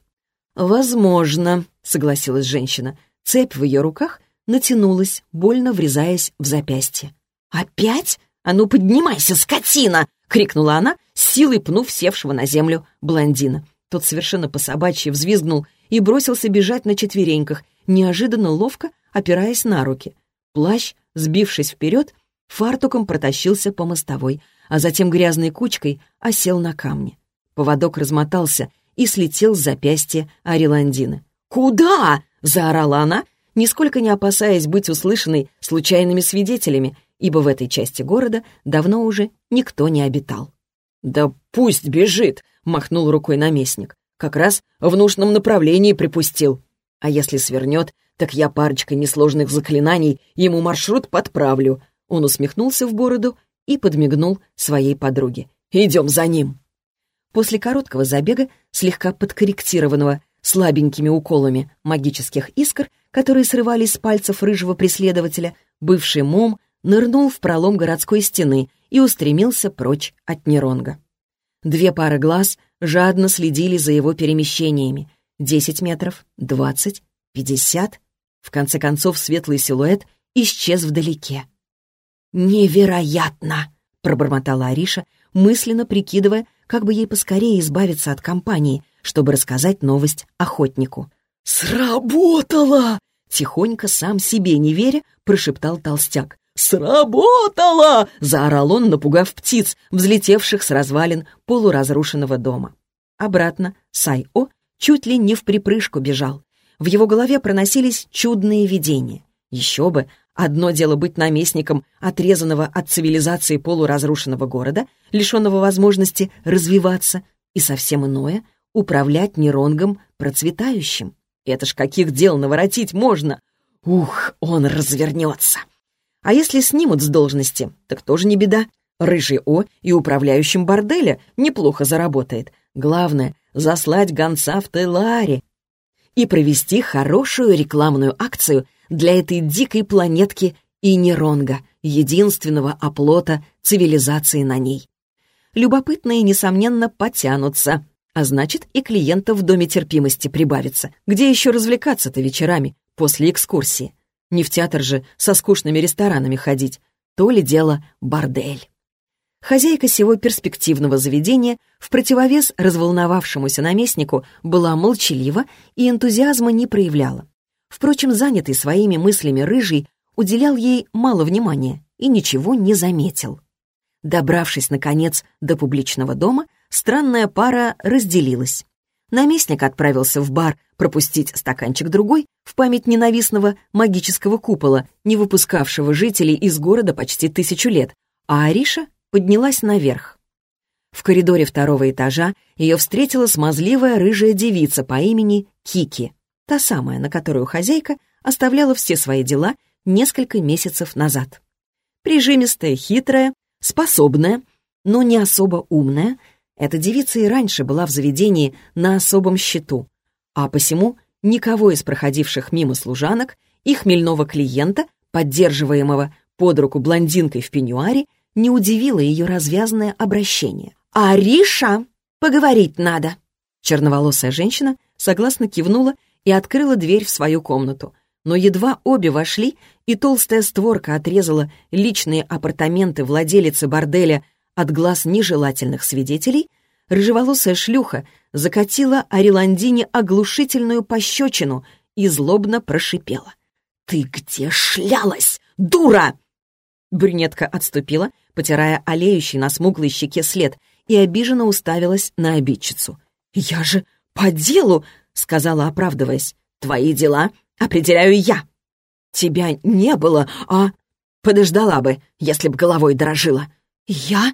«Возможно», — согласилась женщина. Цепь в ее руках натянулась, больно врезаясь в запястье. «Опять? А ну поднимайся, скотина!» — крикнула она, силой пнув севшего на землю блондина. Тот совершенно по-собачьи взвизгнул и бросился бежать на четвереньках, неожиданно ловко опираясь на руки. Плащ, сбившись вперед, фартуком протащился по мостовой, а затем грязной кучкой осел на камне. Поводок размотался и слетел с запястья Ариландины. «Куда?» — заорала она, нисколько не опасаясь быть услышанной случайными свидетелями, ибо в этой части города давно уже никто не обитал. «Да пусть бежит!» — махнул рукой наместник. «Как раз в нужном направлении припустил. А если свернет, так я парочкой несложных заклинаний ему маршрут подправлю». Он усмехнулся в бороду и подмигнул своей подруге. «Идем за ним!» После короткого забега, слегка подкорректированного слабенькими уколами магических искр, которые срывались с пальцев рыжего преследователя, бывший мом нырнул в пролом городской стены и устремился прочь от Неронга. Две пары глаз жадно следили за его перемещениями. Десять метров, двадцать, пятьдесят. В конце концов светлый силуэт исчез вдалеке. «Невероятно!» — пробормотала Ариша, мысленно прикидывая, как бы ей поскорее избавиться от компании, чтобы рассказать новость охотнику. «Сработало!» — тихонько, сам себе не веря, прошептал толстяк. «Сработало!» — заорал он, напугав птиц, взлетевших с развалин полуразрушенного дома. Обратно Сай-О чуть ли не в припрыжку бежал. В его голове проносились чудные видения. Еще бы, одно дело быть наместником отрезанного от цивилизации полуразрушенного города, лишенного возможности развиваться, и совсем иное — управлять Неронгом процветающим. Это ж каких дел наворотить можно! Ух, он развернется! А если снимут с должности, так тоже не беда. Рыжий О и управляющим борделя неплохо заработает. Главное — заслать гонца в Теларе и провести хорошую рекламную акцию для этой дикой планетки Инеронга, единственного оплота цивилизации на ней. Любопытные, несомненно, потянутся. А значит, и клиентов в доме терпимости прибавится. Где еще развлекаться-то вечерами после экскурсии? Не в театр же со скучными ресторанами ходить. То ли дело бордель. Хозяйка сего перспективного заведения в противовес разволновавшемуся наместнику была молчалива и энтузиазма не проявляла. Впрочем, занятый своими мыслями рыжий уделял ей мало внимания и ничего не заметил. Добравшись, наконец, до публичного дома, странная пара разделилась. Наместник отправился в бар пропустить стаканчик другой в память ненавистного магического купола, не выпускавшего жителей из города почти тысячу лет, а Ариша поднялась наверх. В коридоре второго этажа ее встретила смазливая рыжая девица по имени Кики, та самая, на которую хозяйка оставляла все свои дела несколько месяцев назад. Прижимистая, хитрая, способная, но не особо умная — эта девица и раньше была в заведении на особом счету, а посему никого из проходивших мимо служанок и хмельного клиента, поддерживаемого под руку блондинкой в пеньюаре, не удивило ее развязное обращение. «Ариша! Поговорить надо!» Черноволосая женщина согласно кивнула и открыла дверь в свою комнату. Но едва обе вошли, и толстая створка отрезала личные апартаменты владелицы борделя от глаз нежелательных свидетелей, рыжеволосая шлюха закатила Ариландине оглушительную пощечину и злобно прошипела. «Ты где шлялась, дура?» Брюнетка отступила, потирая олеющий на смуглой щеке след, и обиженно уставилась на обидчицу. «Я же по делу!» — сказала, оправдываясь. «Твои дела определяю я!» «Тебя не было, а...» «Подождала бы, если б головой дрожила». «Я?»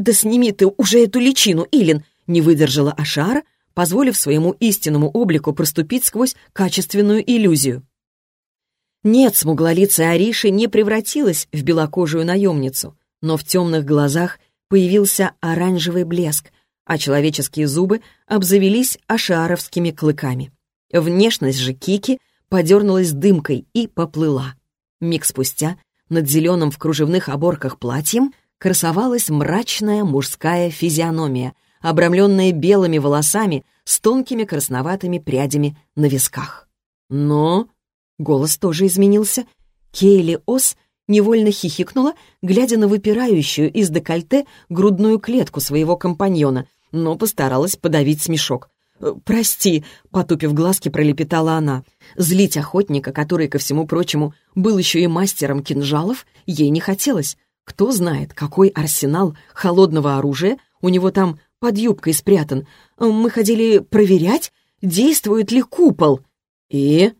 «Да сними ты уже эту личину, Илин!» — не выдержала Ашара, позволив своему истинному облику проступить сквозь качественную иллюзию. Нет, смуглолицая Ариша не превратилась в белокожую наемницу, но в темных глазах появился оранжевый блеск, а человеческие зубы обзавелись ашаровскими клыками. Внешность же Кики подернулась дымкой и поплыла. Миг спустя над зеленым в кружевных оборках платьем красовалась мрачная мужская физиономия, обрамленная белыми волосами с тонкими красноватыми прядями на висках. Но голос тоже изменился. Кейли Ос невольно хихикнула, глядя на выпирающую из декольте грудную клетку своего компаньона, но постаралась подавить смешок. «Э, «Прости», — потупив глазки, пролепетала она. Злить охотника, который, ко всему прочему, был еще и мастером кинжалов, ей не хотелось. Кто знает, какой арсенал холодного оружия у него там под юбкой спрятан. Мы ходили проверять, действует ли купол. И?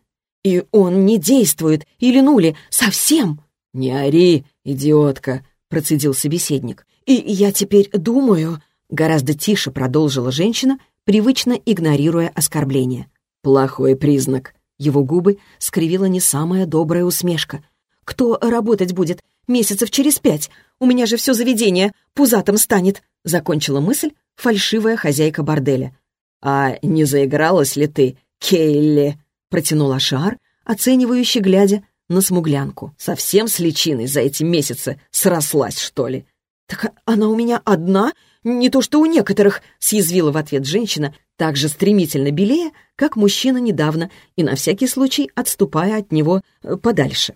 И он не действует, или нули, совсем. «Не ори, идиотка», — процедил собеседник. «И я теперь думаю...» — гораздо тише продолжила женщина, привычно игнорируя оскорбление. «Плохой признак». Его губы скривила не самая добрая усмешка. «Кто работать будет? Месяцев через пять. У меня же все заведение пузатым станет», — закончила мысль фальшивая хозяйка борделя. «А не заигралась ли ты, Кейли?» — протянула Шар, оценивающе глядя на смуглянку. «Совсем с личиной за эти месяцы срослась, что ли?» «Так она у меня одна, не то что у некоторых», — съязвила в ответ женщина, так же стремительно белее, как мужчина недавно, и на всякий случай отступая от него подальше.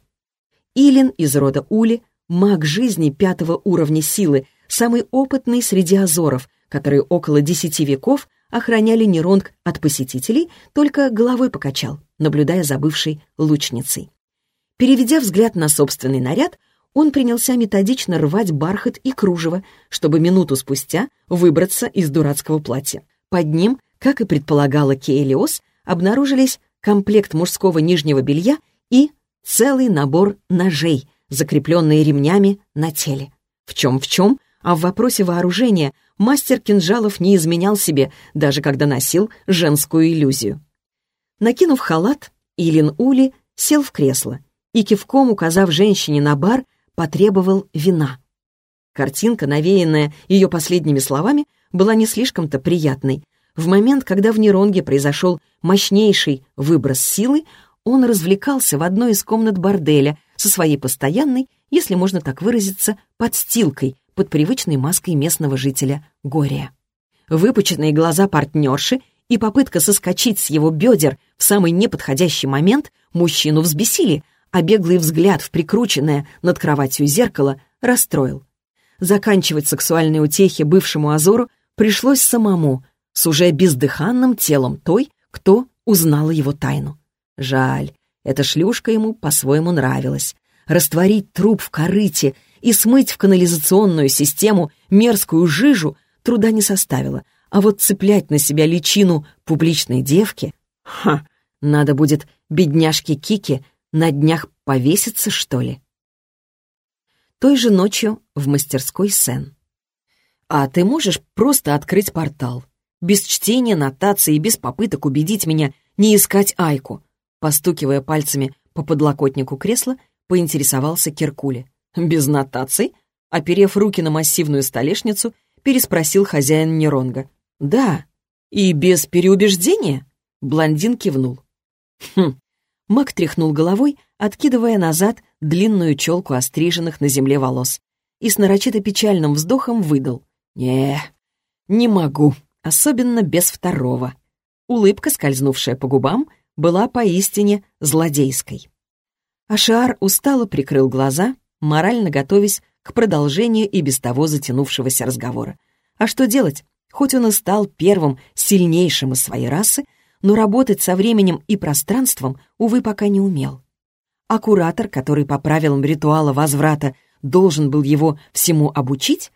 Илин из рода Ули, маг жизни пятого уровня силы, самый опытный среди азоров, которые около десяти веков охраняли Неронг от посетителей, только головой покачал, наблюдая за бывшей лучницей. Переведя взгляд на собственный наряд, он принялся методично рвать бархат и кружево, чтобы минуту спустя выбраться из дурацкого платья. Под ним, как и предполагала Кейлиос, обнаружились комплект мужского нижнего белья и целый набор ножей, закрепленные ремнями на теле. В чем-в чем, а в вопросе вооружения мастер кинжалов не изменял себе, даже когда носил женскую иллюзию. Накинув халат, Илин Ули сел в кресло и, кивком указав женщине на бар, потребовал вина. Картинка, навеянная ее последними словами, была не слишком-то приятной. В момент, когда в Неронге произошел мощнейший выброс силы, он развлекался в одной из комнат борделя со своей постоянной, если можно так выразиться, подстилкой под привычной маской местного жителя Гория. Выпученные глаза партнерши и попытка соскочить с его бедер в самый неподходящий момент мужчину взбесили, а беглый взгляд в прикрученное над кроватью зеркало расстроил. Заканчивать сексуальные утехи бывшему Азору пришлось самому, с уже бездыханным телом той, кто узнала его тайну. Жаль, эта шлюшка ему по-своему нравилась. Растворить труп в корыте и смыть в канализационную систему мерзкую жижу труда не составило, а вот цеплять на себя личину публичной девки... Ха, надо будет бедняжке Кике на днях повеситься, что ли? Той же ночью в мастерской Сен. «А ты можешь просто открыть портал? Без чтения нотаций и без попыток убедить меня не искать Айку?» Постукивая пальцами по подлокотнику кресла, поинтересовался Киркули. «Без нотаций?» Оперев руки на массивную столешницу, переспросил хозяин Неронга. «Да. И без переубеждения?» Блондин кивнул. «Хм». Мак тряхнул головой, откидывая назад длинную челку остриженных на земле волос, и с нарочито печальным вздохом выдал. «Не, не могу, особенно без второго». Улыбка, скользнувшая по губам, была поистине злодейской. Ашиар устало прикрыл глаза, морально готовясь к продолжению и без того затянувшегося разговора. А что делать? Хоть он и стал первым, сильнейшим из своей расы, но работать со временем и пространством, увы, пока не умел. А куратор, который по правилам ритуала возврата должен был его всему обучить,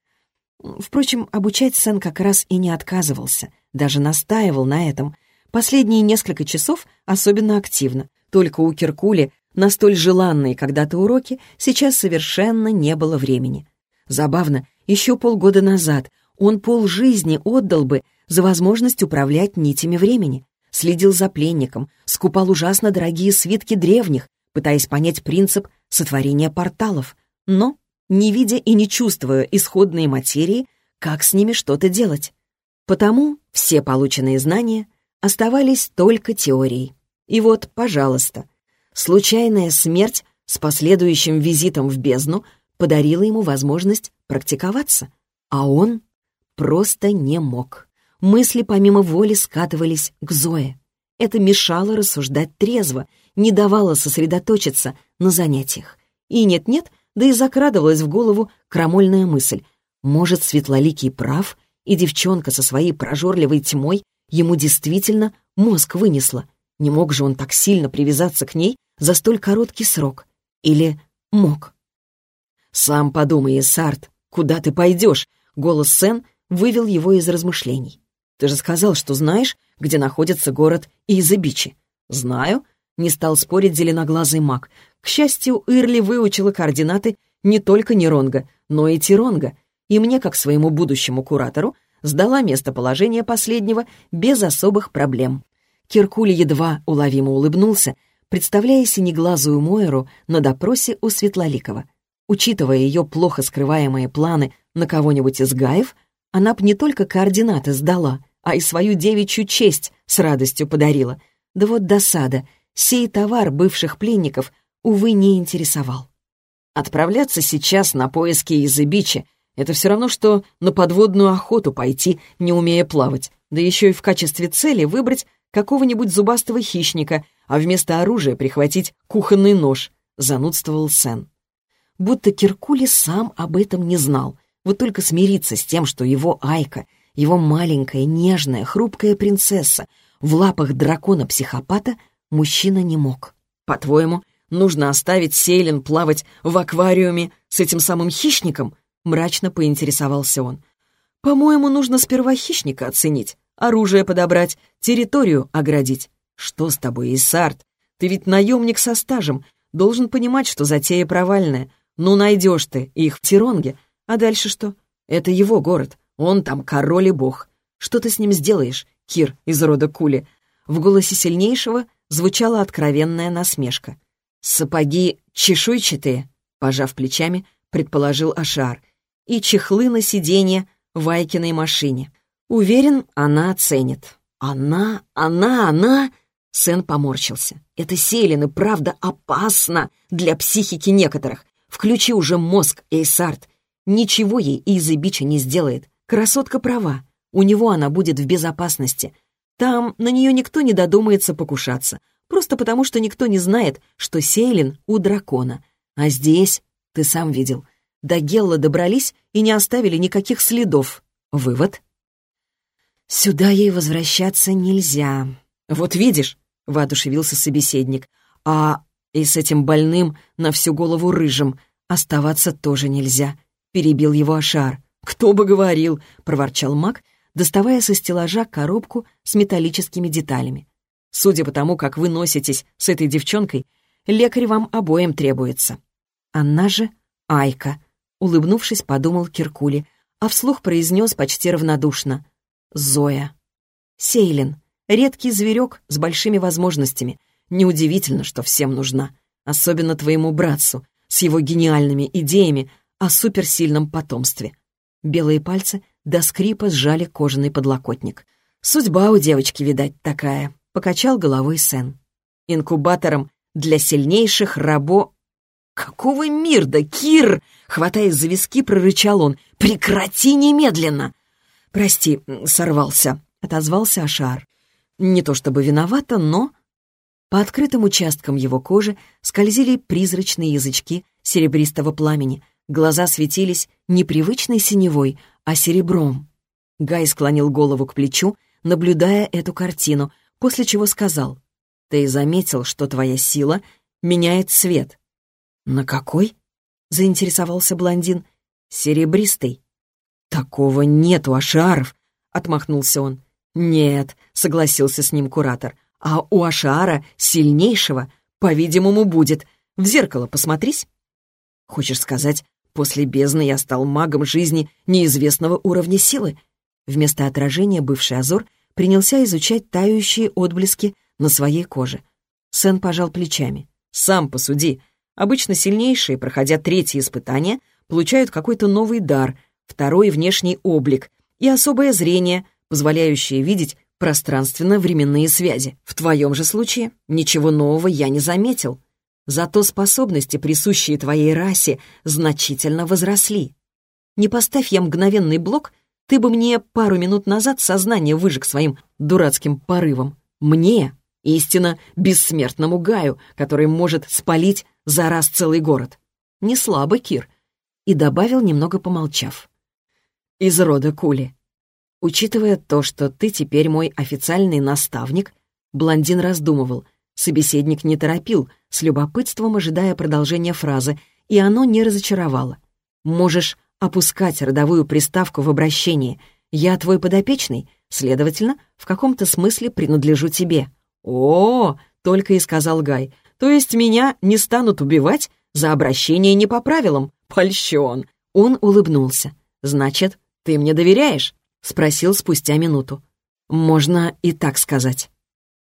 впрочем, обучать Сен как раз и не отказывался, даже настаивал на этом. Последние несколько часов особенно активно, только у Киркули на столь желанные когда-то уроки сейчас совершенно не было времени. Забавно, еще полгода назад он полжизни отдал бы за возможность управлять нитями времени. Следил за пленником, скупал ужасно дорогие свитки древних, пытаясь понять принцип сотворения порталов, но, не видя и не чувствуя исходные материи, как с ними что-то делать. Потому все полученные знания оставались только теорией. И вот, пожалуйста, случайная смерть с последующим визитом в бездну подарила ему возможность практиковаться, а он просто не мог. Мысли помимо воли скатывались к Зое. Это мешало рассуждать трезво, не давало сосредоточиться на занятиях. И нет-нет, да и закрадывалась в голову крамольная мысль. Может, Светлоликий прав, и девчонка со своей прожорливой тьмой ему действительно мозг вынесла. Не мог же он так сильно привязаться к ней за столь короткий срок. Или мог? «Сам подумай, Исарт, куда ты пойдешь?» Голос Сен вывел его из размышлений. «Ты же сказал, что знаешь, где находится город Изабичи». «Знаю», — не стал спорить зеленоглазый маг. К счастью, Ирли выучила координаты не только Неронга, но и Тиронга, и мне, как своему будущему куратору, сдала местоположение последнего без особых проблем. Киркуль едва уловимо улыбнулся, представляя синеглазую Мойеру на допросе у Светлоликова. Учитывая ее плохо скрываемые планы на кого-нибудь из Гаев, она б не только координаты сдала, а и свою девичью честь с радостью подарила. Да вот досада, сей товар бывших пленников, увы, не интересовал. Отправляться сейчас на поиски Изыбичи — это все равно, что на подводную охоту пойти, не умея плавать, да еще и в качестве цели выбрать какого-нибудь зубастого хищника, а вместо оружия прихватить кухонный нож, занудствовал Сен. Будто Киркули сам об этом не знал, вот только смириться с тем, что его Айка Его маленькая, нежная, хрупкая принцесса в лапах дракона-психопата мужчина не мог. «По-твоему, нужно оставить Сейлин плавать в аквариуме с этим самым хищником?» — мрачно поинтересовался он. «По-моему, нужно сперва хищника оценить, оружие подобрать, территорию оградить. Что с тобой, Исарт? Ты ведь наемник со стажем, должен понимать, что затея провальная. Ну, найдешь ты их в Тиронге, а дальше что? Это его город, он там король и бог. Что ты с ним сделаешь, Кир из рода Кули?» В голосе сильнейшего звучала откровенная насмешка. «Сапоги чешуйчатые», — пожав плечами, предположил Ашар, «и чехлы на сиденье в Айкиной машине. Уверен, она оценит». «Она, она, она...» Сэн поморщился. «Это Селин и правда опасно для психики некоторых. Включи уже мозг, Эйсарт. Ничего ей из Бича не сделает. Красотка права. У него она будет в безопасности. Там на нее никто не додумается покушаться, просто потому что никто не знает, что Сейлин у дракона. А здесь, ты сам видел, до Гелла добрались и не оставили никаких следов. Вывод? Сюда ей возвращаться нельзя. Вот видишь, — воодушевился собеседник, а и с этим больным на всю голову рыжим оставаться тоже нельзя, — перебил его Ашар. «Кто бы говорил!» — проворчал маг доставая со стеллажа коробку с металлическими деталями. «Судя по тому, как вы носитесь с этой девчонкой, лекарь вам обоим требуется». Она же Айка, улыбнувшись, подумал Киркули, а вслух произнес почти равнодушно. «Зоя». Сейлин. Редкий зверек с большими возможностями. Неудивительно, что всем нужна. Особенно твоему братцу, с его гениальными идеями о суперсильном потомстве. Белые пальцы до скрипа сжали кожаный подлокотник. «Судьба у девочки, видать, такая», — покачал головой Сен. «Инкубатором для сильнейших рабо...» «Какого мирда, Кир?» — хватаясь за виски, прорычал он. «Прекрати немедленно!» «Прости, сорвался», — отозвался Ашар. Не то чтобы виновата, но... По открытым участкам его кожи скользили призрачные язычки серебристого пламени, Глаза светились не привычной синевой, а серебром. Гай склонил голову к плечу, наблюдая эту картину, после чего сказал, «Ты заметил, что твоя сила меняет цвет». «На какой?» — заинтересовался блондин. «Серебристый». «Такого нету, Ашаров!» — отмахнулся он. «Нет», — согласился с ним куратор, «а у Ашара сильнейшего, по-видимому, будет. В зеркало посмотрись». «Хочешь сказать, После бездны я стал магом жизни неизвестного уровня силы. Вместо отражения бывший Азор принялся изучать тающие отблески на своей коже. Сен пожал плечами. «Сам посуди. Обычно сильнейшие, проходя третье испытание, получают какой-то новый дар, второй внешний облик и особое зрение, позволяющее видеть пространственно-временные связи. В твоем же случае ничего нового я не заметил. Зато способности, присущие твоей расе, значительно возросли. Не поставь я мгновенный блок, ты бы мне пару минут назад сознание выжег своим дурацким порывом. Мне, истинно бессмертному Гаю, который может спалить за раз целый город. Не слабый Кир. И добавил, немного помолчав. Из рода Кули. Учитывая то, что ты теперь мой официальный наставник, блондин раздумывал — Собеседник не торопил, с любопытством ожидая продолжения фразы, и оно не разочаровало. «Можешь опускать родовую приставку в обращении. Я твой подопечный, следовательно, в каком-то смысле принадлежу тебе». «О, -о — только и сказал Гай, — то есть меня не станут убивать за обращение не по правилам? Польщен!» Он улыбнулся. «Значит, ты мне доверяешь?» — спросил спустя минуту. «Можно и так сказать».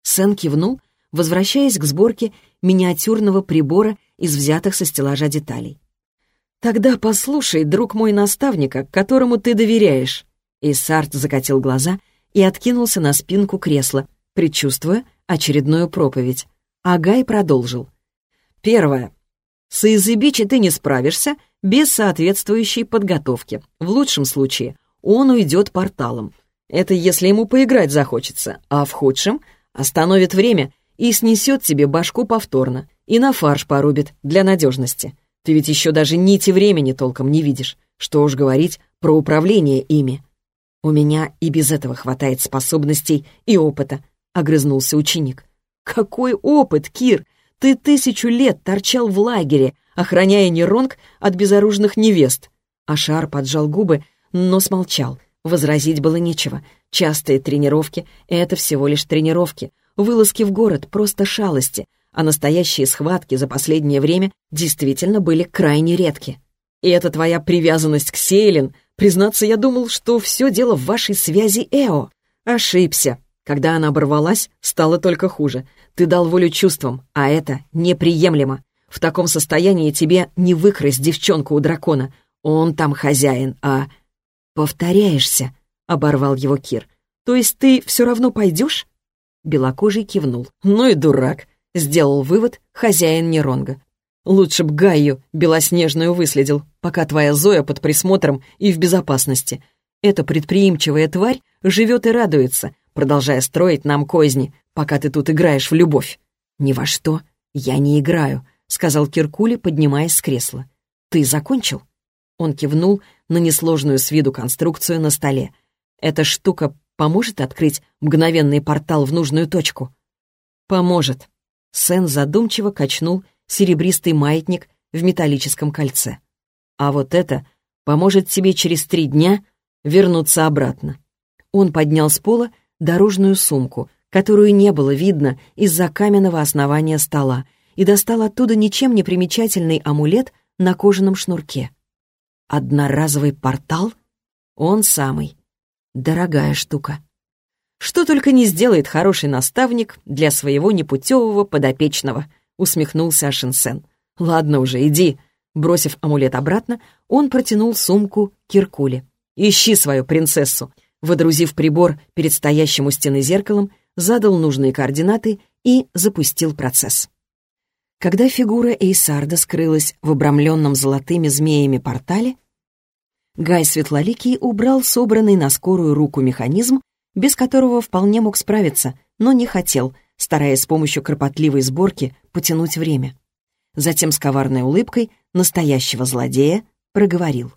Сэн кивнул, возвращаясь к сборке миниатюрного прибора из взятых со стеллажа деталей. «Тогда послушай, друг мой наставника, которому ты доверяешь». Иссарт закатил глаза и откинулся на спинку кресла, предчувствуя очередную проповедь. А Гай продолжил. «Первое. С Изыбичи ты не справишься без соответствующей подготовки. В лучшем случае он уйдет порталом. Это если ему поиграть захочется, а в худшем остановит время и снесет тебе башку повторно, и на фарш порубит для надежности. Ты ведь еще даже нити времени толком не видишь, что уж говорить про управление ими. «У меня и без этого хватает способностей и опыта», — огрызнулся ученик. «Какой опыт, Кир? Ты тысячу лет торчал в лагере, охраняя Неронг от безоружных невест». Ашар поджал губы, но смолчал. Возразить было нечего. Частые тренировки — это всего лишь тренировки. Вылазки в город — просто шалости, а настоящие схватки за последнее время действительно были крайне редки. И это твоя привязанность к Сейлин. Признаться, я думал, что все дело в вашей связи Эо. Ошибся. Когда она оборвалась, стало только хуже. Ты дал волю чувствам, а это неприемлемо. В таком состоянии тебе не выкрасть девчонку у дракона. Он там хозяин, а... «Повторяешься», — оборвал его Кир. «То есть ты все равно пойдешь?» Белокожий кивнул. «Ну и дурак», — сделал вывод хозяин Неронга. «Лучше б Гаю белоснежную выследил, пока твоя Зоя под присмотром и в безопасности. Эта предприимчивая тварь живет и радуется, продолжая строить нам козни, пока ты тут играешь в любовь». «Ни во что я не играю», — сказал Киркули, поднимаясь с кресла. «Ты закончил?» Он кивнул на несложную с виду конструкцию на столе. «Эта штука поможет открыть мгновенный портал в нужную точку?» «Поможет». Сен задумчиво качнул серебристый маятник в металлическом кольце. «А вот это поможет тебе через три дня вернуться обратно». Он поднял с пола дорожную сумку, которую не было видно из-за каменного основания стола, и достал оттуда ничем не примечательный амулет на кожаном шнурке. Одноразовый портал? Он самый. Дорогая штука. Что только не сделает хороший наставник для своего непутевого подопечного, усмехнулся Ашинсен. Ладно уже, иди. Бросив амулет обратно, он протянул сумку Киркуле. «Ищи свою принцессу!» Водрузив прибор перед стоящим у стены зеркалом, задал нужные координаты и запустил процесс. Когда фигура Эйсарда скрылась в обрамленном золотыми змеями портале, Гай Светлоликий убрал собранный на скорую руку механизм, без которого вполне мог справиться, но не хотел, стараясь с помощью кропотливой сборки потянуть время. Затем с коварной улыбкой настоящего злодея проговорил.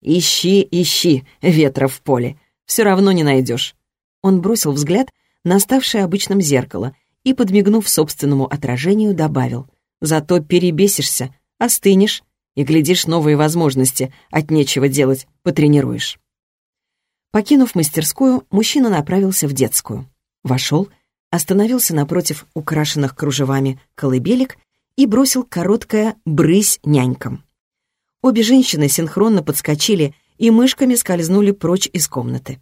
«Ищи, ищи, ветра в поле, все равно не найдешь». Он бросил взгляд на ставшее обычным зеркало и, подмигнув собственному отражению, добавил. «Зато перебесишься, остынешь и, глядишь, новые возможности, от нечего делать, потренируешь. Покинув мастерскую, мужчина направился в детскую. Вошел, остановился напротив украшенных кружевами колыбелек и бросил короткое «брысь нянькам». Обе женщины синхронно подскочили и мышками скользнули прочь из комнаты.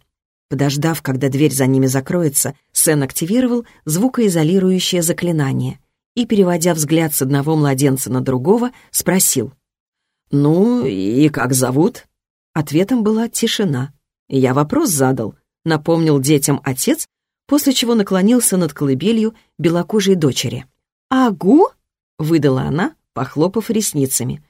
Подождав, когда дверь за ними закроется, Сен активировал звукоизолирующее заклинание и, переводя взгляд с одного младенца на другого, спросил. «Ну, и как зовут?» Ответом была тишина. Я вопрос задал, напомнил детям отец, после чего наклонился над колыбелью белокожей дочери. «Агу?» — выдала она, похлопав ресницами.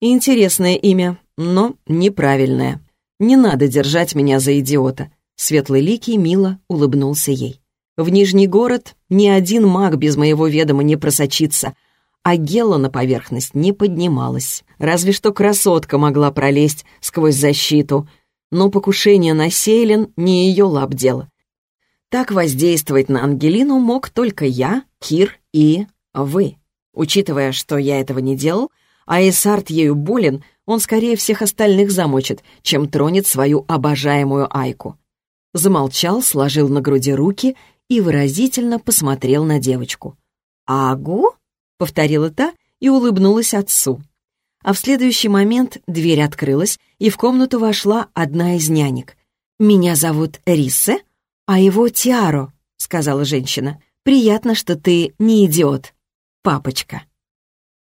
«Интересное имя, но неправильное. Не надо держать меня за идиота». Светлый Ликий мило улыбнулся ей. «В Нижний город ни один маг без моего ведома не просочится, а Гела на поверхность не поднималась. Разве что красотка могла пролезть сквозь защиту, но покушение на Сейлен не ее лап дело. Так воздействовать на Ангелину мог только я, Кир и вы. Учитывая, что я этого не делал, а Эссард ею болен, он скорее всех остальных замочит, чем тронет свою обожаемую Айку. Замолчал, сложил на груди руки и выразительно посмотрел на девочку. «Агу?» — повторила та и улыбнулась отцу. А в следующий момент дверь открылась, и в комнату вошла одна из нянек. «Меня зовут Риссе, а его Тиаро», — сказала женщина. «Приятно, что ты не идиот, папочка».